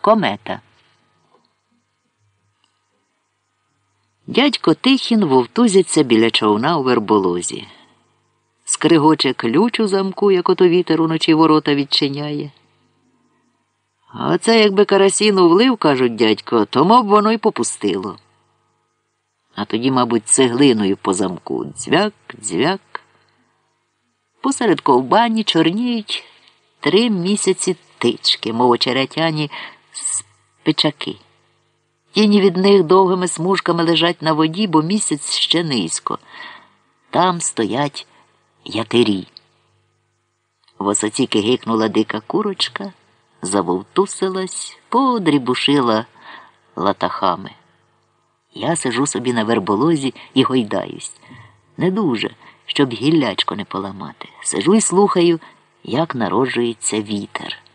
Комета. Дядько Тихін вовтузиться біля човна у верболозі. Скригоче ключ у замку, як ото вітер уночі ворота відчиняє. А це якби карасіну влив, кажуть дядько, тому б воно й попустило. А тоді, мабуть, цеглиною по замку дзвяк, дзвяк. Посеред ковбані чорніють три місяці тички, мов очеретяні спичаки. Тіні від них довгими смужками лежать на воді, бо місяць ще низько. Там стоять ятирі. В осоці кигикнула дика курочка, завовтусилась, подрібушила латахами. Я сижу собі на верболозі і гойдаюсь. Не дуже, щоб гіллячко не поламати. Сижу і слухаю, як народжується вітер.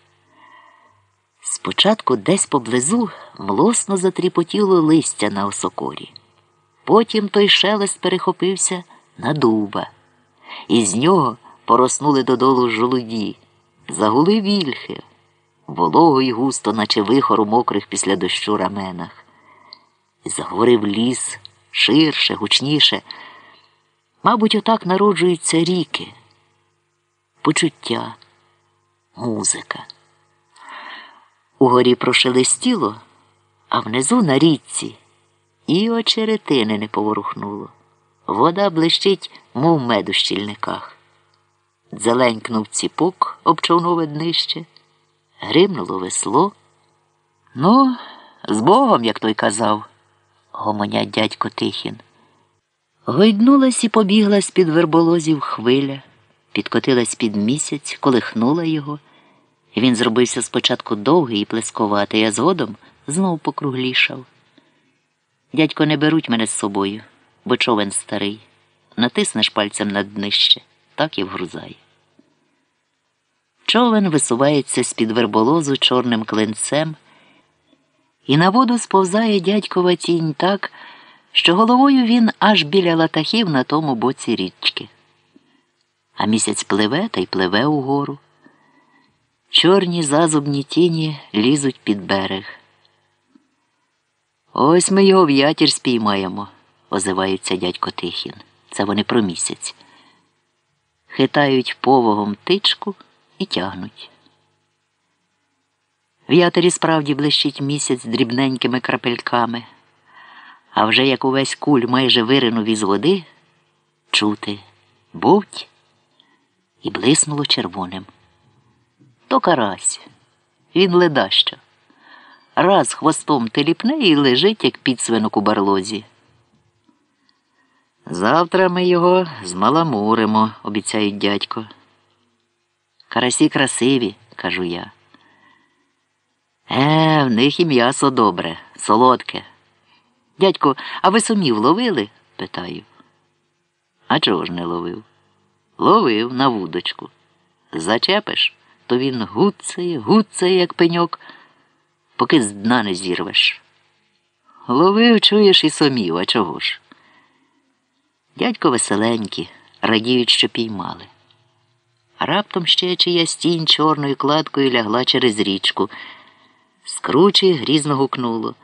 Спочатку десь поблизу млосно затріпотіло листя на осокорі. Потім той шелест перехопився на дуба, і з нього пороснули додолу жолуді, загули вільхи, волого й густо, наче вихор у мокрих після дощу раменах. І заговорив ліс ширше, гучніше. Мабуть, отак народжуються ріки, почуття, музика. Угорі прошелестіло, а внизу на річці і очеретини не поворухнуло. Вода блищить, мов мед у щільниках. Дзеленькнув ціпок об човнове днище, гримнуло весло. Ну, з Богом, як той казав, гомонять дядько Тихін. Гойднулась і побігла з під верболозів хвиля, підкотилась під місяць, колихнула його. Він зробився спочатку довгий і плесковатий, а згодом знов покруглішав. Дядько, не беруть мене з собою, бо човен старий. Натиснеш пальцем на днище, так і вгрузає. Човен висувається з-під верболозу чорним клинцем, і на воду сповзає дядькова тінь так, що головою він аж біля латахів на тому боці річки. А місяць пливе та й пливе угору. Чорні зазубні тіні лізуть під берег. Ось ми його в ятір спіймаємо, озивається дядько Тихін. Це вони про місяць. Хитають повогом тичку і тягнуть. В ятері справді блищить місяць дрібненькими крапельками, а вже як увесь куль майже виринув із води, чути бовть і блиснуло червоним. То карась, він ледащо. Раз хвостом теліпне і лежить, як підсвинок у барлозі. Завтра ми його змаламуримо, обіцяють дядько. Карасі красиві, кажу я. Е, в них і м'ясо добре, солодке. Дядько, а ви сумів ловили? питаю. А чого ж не ловив? Ловив на вудочку. Зачепиш? То він гуцає, гуцає, як пеньок, поки з дна не зірвеш. Ловив, чуєш, і сомів, а чого ж? Дядько веселенькі, радіють, що піймали. А раптом ще чиясь тінь чорною кладкою лягла через річку. Скручі грізно гукнуло.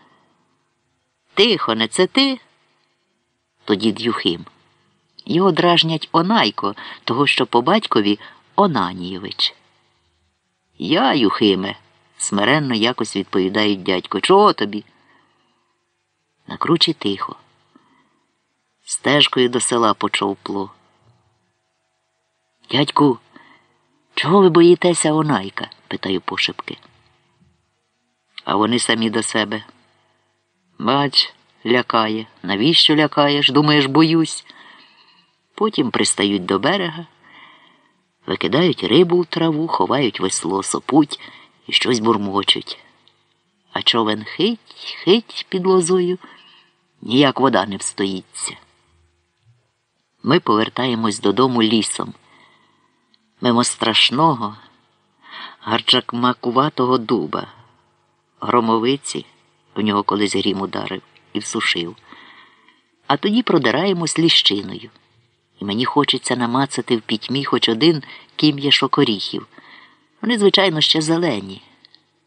Тихо, не це ти? Тоді Юхим. Його дражнять Онайко, того, що по батькові Онанієвич. Я, Юхиме, смиренно якось відповідають дядько. Чого тобі? На кручі тихо. Стежкою до села почовпло. Дядьку, чого ви боїтеся Онайка? питаю пошепки. А вони самі до себе. Бач, лякає. Навіщо лякаєш? Думаєш, боюсь? Потім пристають до берега викидають рибу в траву, ховають весло, сопуть і щось бурмочуть. А човен хить, хить під лозою, ніяк вода не встоїться. Ми повертаємось додому лісом, мимо страшного, гарчакмакуватого дуба, громовиці, в нього колись грім ударив і всушив, а тоді продираємось ліщиною і мені хочеться намацати в пітьмі хоч один кім'яшок оріхів. Вони, звичайно, ще зелені.